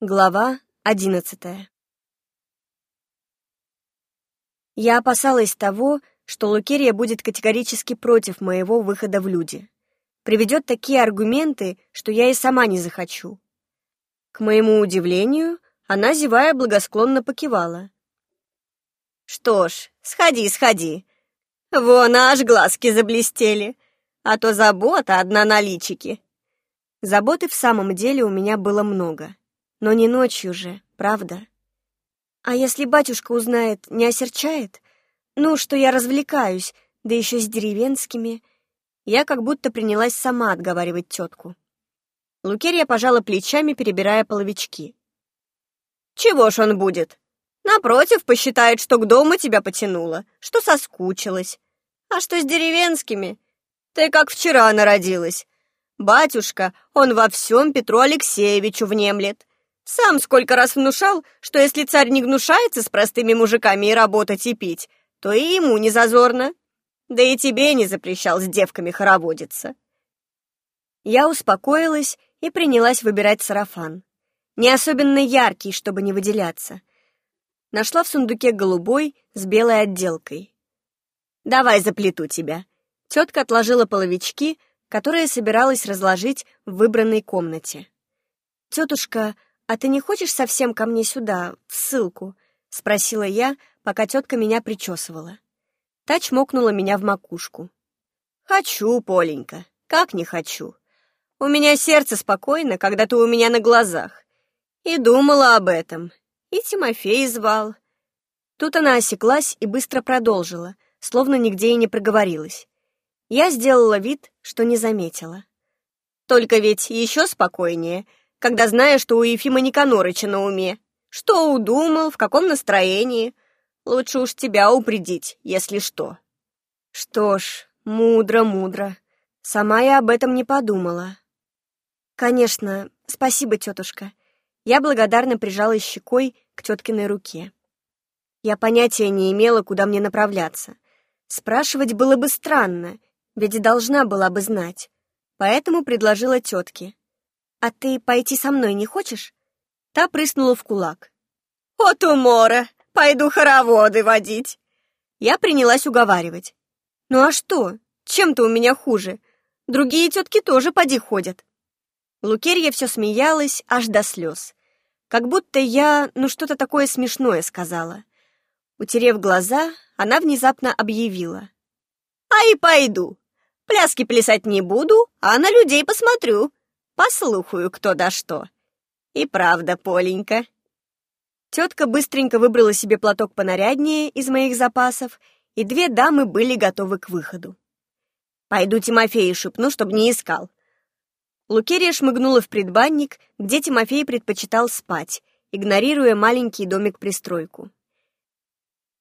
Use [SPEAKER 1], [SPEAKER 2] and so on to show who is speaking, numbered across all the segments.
[SPEAKER 1] Глава одиннадцатая Я опасалась того, что Лукерия будет категорически против моего выхода в люди. Приведет такие аргументы, что я и сама не захочу. К моему удивлению, она, зевая, благосклонно покивала. «Что ж, сходи, сходи. Вон аж глазки заблестели, а то забота одна на личике». Заботы в самом деле у меня было много. Но не ночью же, правда? А если батюшка узнает, не осерчает? Ну, что я развлекаюсь, да еще с деревенскими. Я как будто принялась сама отговаривать тетку. Лукерья пожала плечами, перебирая половички. «Чего ж он будет? Напротив, посчитает, что к дому тебя потянуло, что соскучилась. А что с деревенскими? Ты как вчера народилась. Батюшка, он во всем Петру Алексеевичу внемлет. Сам сколько раз внушал, что если царь не гнушается с простыми мужиками и работать и пить, то и ему не зазорно. Да и тебе не запрещал с девками хороводиться. Я успокоилась и принялась выбирать сарафан. Не особенно яркий, чтобы не выделяться. Нашла в сундуке голубой с белой отделкой. «Давай заплету тебя». Тетка отложила половички, которые собиралась разложить в выбранной комнате. «Тетушка, «А ты не хочешь совсем ко мне сюда, в ссылку?» — спросила я, пока тетка меня причесывала. Та чмокнула меня в макушку. «Хочу, Поленька, как не хочу. У меня сердце спокойно, когда ты у меня на глазах. И думала об этом. И Тимофей звал». Тут она осеклась и быстро продолжила, словно нигде и не проговорилась. Я сделала вид, что не заметила. «Только ведь еще спокойнее, когда знаешь, что у Ефима Никанорыча на уме. Что удумал, в каком настроении. Лучше уж тебя упредить, если что. Что ж, мудро, мудро. Сама я об этом не подумала. Конечно, спасибо, тетушка. Я благодарно прижалась щекой к теткиной руке. Я понятия не имела, куда мне направляться. Спрашивать было бы странно, ведь должна была бы знать. Поэтому предложила тетке. «А ты пойти со мной не хочешь?» Та прыснула в кулак. «От умора! Пойду хороводы водить!» Я принялась уговаривать. «Ну а что? Чем-то у меня хуже. Другие тетки тоже поди ходят». Лукерья все смеялась аж до слез. Как будто я, ну что-то такое смешное сказала. Утерев глаза, она внезапно объявила. «А и пойду. Пляски плясать не буду, а на людей посмотрю. Послухаю, кто да что. И правда, Поленька. Тетка быстренько выбрала себе платок понаряднее из моих запасов, и две дамы были готовы к выходу. «Пойду Тимофею шепну, чтобы не искал». Лукерия шмыгнула в предбанник, где Тимофей предпочитал спать, игнорируя маленький домик-пристройку.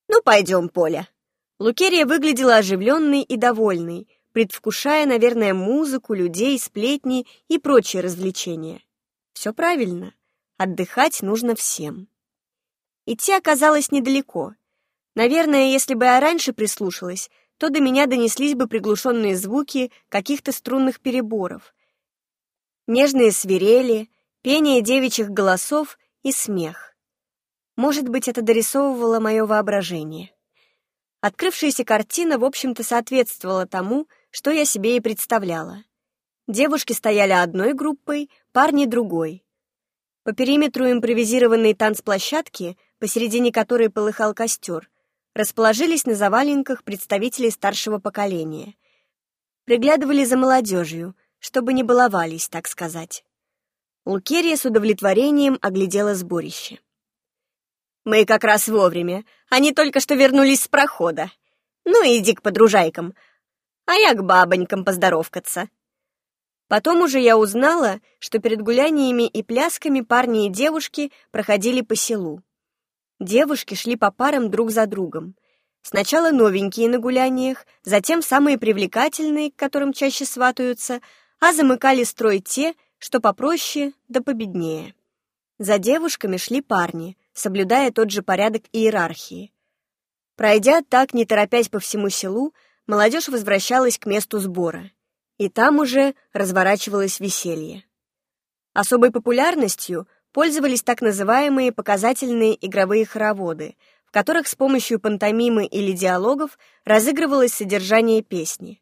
[SPEAKER 1] «Ну, пойдем, Поля». Лукерия выглядела оживленной и довольной, предвкушая, наверное, музыку, людей, сплетни и прочие развлечения. Все правильно. Отдыхать нужно всем. Идти оказалось недалеко. Наверное, если бы я раньше прислушалась, то до меня донеслись бы приглушенные звуки каких-то струнных переборов. Нежные свирели, пение девичьих голосов и смех. Может быть, это дорисовывало мое воображение. Открывшаяся картина, в общем-то, соответствовала тому, что я себе и представляла. Девушки стояли одной группой, парни другой. По периметру импровизированной танцплощадки, посередине которой полыхал костер, расположились на заваленках представители старшего поколения. Приглядывали за молодежью, чтобы не баловались, так сказать. Лукерия с удовлетворением оглядела сборище. «Мы как раз вовремя. Они только что вернулись с прохода. Ну, иди к подружайкам, а я к бабонькам поздоровкаться. Потом уже я узнала, что перед гуляниями и плясками парни и девушки проходили по селу. Девушки шли по парам друг за другом. Сначала новенькие на гуляниях, затем самые привлекательные, к которым чаще сватаются, а замыкали строй те, что попроще да победнее. За девушками шли парни, соблюдая тот же порядок иерархии. Пройдя так, не торопясь по всему селу, молодежь возвращалась к месту сбора, и там уже разворачивалось веселье. Особой популярностью пользовались так называемые показательные игровые хороводы, в которых с помощью пантомимы или диалогов разыгрывалось содержание песни.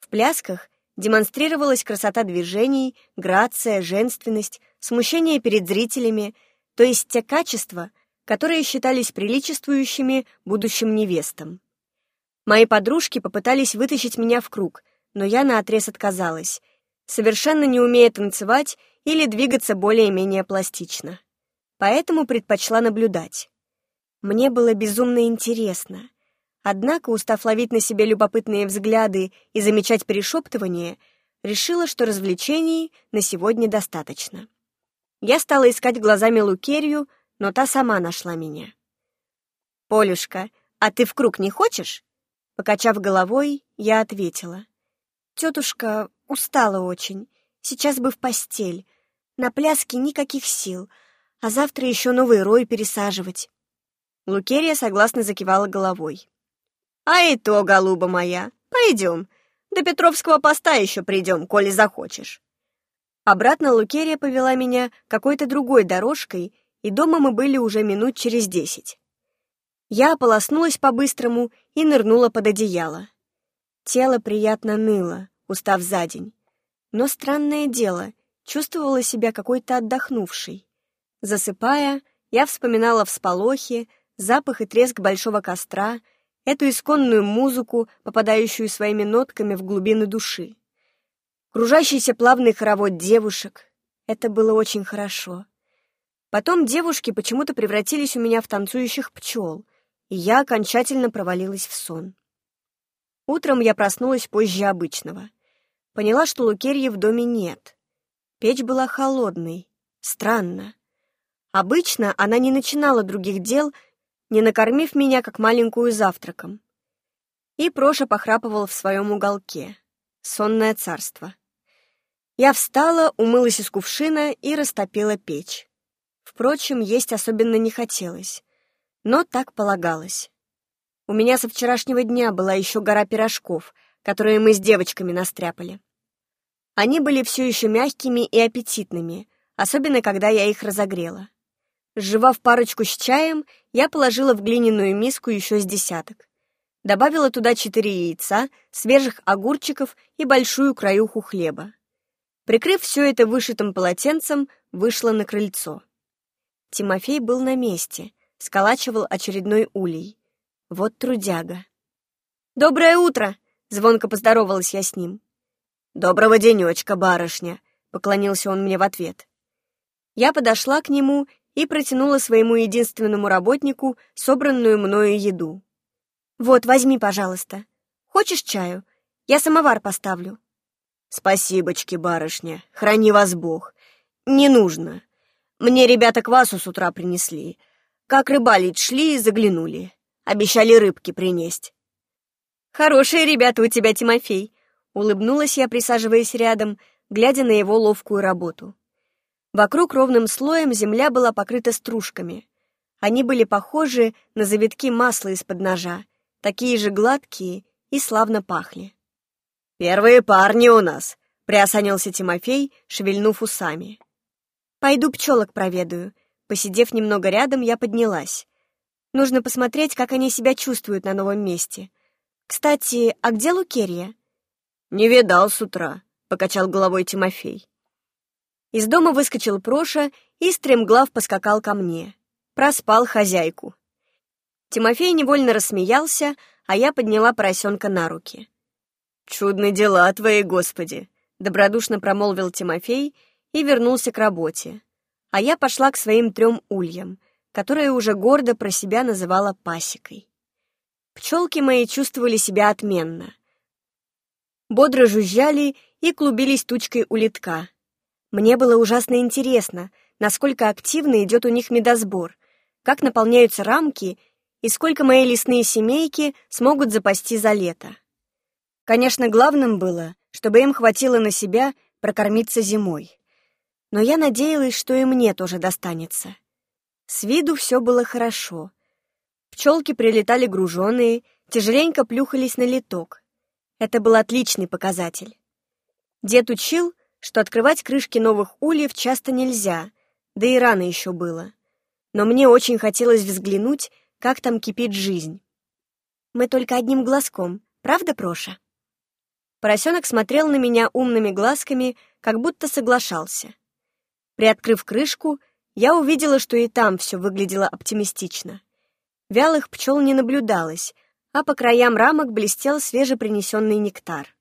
[SPEAKER 1] В плясках демонстрировалась красота движений, грация, женственность, смущение перед зрителями, то есть те качества, которые считались приличествующими будущим невестам. Мои подружки попытались вытащить меня в круг, но я наотрез отказалась, совершенно не умея танцевать или двигаться более-менее пластично. Поэтому предпочла наблюдать. Мне было безумно интересно. Однако, устав ловить на себе любопытные взгляды и замечать перешептывание, решила, что развлечений на сегодня достаточно. Я стала искать глазами Лукерью, но та сама нашла меня. «Полюшка, а ты в круг не хочешь?» Покачав головой, я ответила. «Тетушка устала очень. Сейчас бы в постель. На пляске никаких сил. А завтра еще новый рой пересаживать». Лукерия согласно закивала головой. «А и то, голуба моя, пойдем. До Петровского поста еще придем, коли захочешь». Обратно Лукерия повела меня какой-то другой дорожкой, и дома мы были уже минут через десять. Я ополоснулась по-быстрому и нырнула под одеяло. Тело приятно ныло, устав за день. Но странное дело, чувствовала себя какой-то отдохнувшей. Засыпая, я вспоминала всполохи, запах и треск большого костра, эту исконную музыку, попадающую своими нотками в глубины души. Кружащийся плавный хоровод девушек. Это было очень хорошо. Потом девушки почему-то превратились у меня в танцующих пчел, и я окончательно провалилась в сон. Утром я проснулась позже обычного. Поняла, что Лукерьи в доме нет. Печь была холодной. Странно. Обычно она не начинала других дел, не накормив меня как маленькую завтраком. И Проша похрапывал в своем уголке. Сонное царство. Я встала, умылась из кувшина и растопила печь. Впрочем, есть особенно не хотелось. Но так полагалось. У меня со вчерашнего дня была еще гора пирожков, которые мы с девочками настряпали. Они были все еще мягкими и аппетитными, особенно когда я их разогрела. Сживав парочку с чаем, я положила в глиняную миску еще с десяток. Добавила туда четыре яйца, свежих огурчиков и большую краюху хлеба. Прикрыв все это вышитым полотенцем, вышла на крыльцо. Тимофей был на месте, сколачивал очередной улей. Вот трудяга. «Доброе утро!» — звонко поздоровалась я с ним. «Доброго денечка, барышня!» — поклонился он мне в ответ. Я подошла к нему и протянула своему единственному работнику собранную мною еду. «Вот, возьми, пожалуйста. Хочешь чаю? Я самовар поставлю». «Спасибочки, барышня, храни вас Бог. Не нужно. Мне ребята квасу с утра принесли. Как рыбалить шли и заглянули. Обещали рыбки принесть. «Хорошие ребята у тебя, Тимофей», — улыбнулась я, присаживаясь рядом, глядя на его ловкую работу. Вокруг ровным слоем земля была покрыта стружками. Они были похожи на завитки масла из-под ножа, такие же гладкие и славно пахли. «Первые парни у нас», — приосанился Тимофей, шевельнув усами. Пойду пчелок проведаю. Посидев немного рядом, я поднялась. Нужно посмотреть, как они себя чувствуют на новом месте. Кстати, а где Лукерия? Не видал с утра, покачал головой Тимофей. Из дома выскочил Проша и стремглав поскакал ко мне. Проспал хозяйку. Тимофей невольно рассмеялся, а я подняла поросенка на руки. «Чудные дела твои, Господи!» — добродушно промолвил Тимофей и вернулся к работе. А я пошла к своим трем ульям, которые уже гордо про себя называла пасекой. Пчелки мои чувствовали себя отменно. Бодро жужжали и клубились тучкой у литка. Мне было ужасно интересно, насколько активно идет у них медосбор, как наполняются рамки и сколько мои лесные семейки смогут запасти за лето. Конечно, главным было, чтобы им хватило на себя прокормиться зимой но я надеялась, что и мне тоже достанется. С виду все было хорошо. Пчелки прилетали груженные, тяжеленько плюхались на литок. Это был отличный показатель. Дед учил, что открывать крышки новых ульев часто нельзя, да и рано еще было. Но мне очень хотелось взглянуть, как там кипит жизнь. Мы только одним глазком, правда, Проша? Поросенок смотрел на меня умными глазками, как будто соглашался. Приоткрыв крышку, я увидела, что и там все выглядело оптимистично. Вялых пчел не наблюдалось, а по краям рамок блестел свежепринесенный нектар.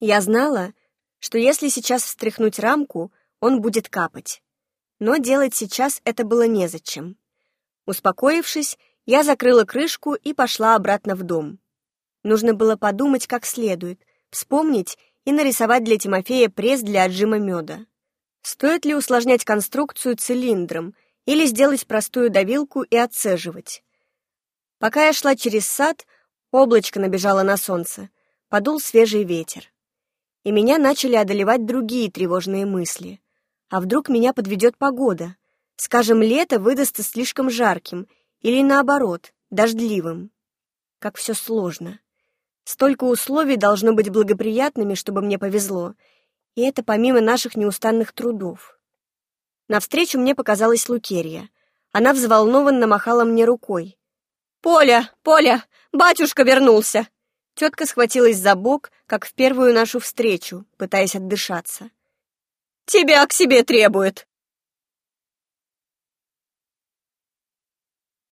[SPEAKER 1] Я знала, что если сейчас встряхнуть рамку, он будет капать. Но делать сейчас это было незачем. Успокоившись, я закрыла крышку и пошла обратно в дом. Нужно было подумать как следует, вспомнить и нарисовать для Тимофея пресс для отжима меда. Стоит ли усложнять конструкцию цилиндром или сделать простую давилку и отцеживать? Пока я шла через сад, облачко набежало на солнце, подул свежий ветер. И меня начали одолевать другие тревожные мысли. А вдруг меня подведет погода? Скажем, лето выдастся слишком жарким или, наоборот, дождливым. Как все сложно. Столько условий должно быть благоприятными, чтобы мне повезло, и это помимо наших неустанных трудов. Навстречу мне показалась Лукерья. Она взволнованно махала мне рукой. «Поля, Поля, батюшка вернулся!» Тетка схватилась за бок, как в первую нашу встречу, пытаясь отдышаться. «Тебя к себе требует!»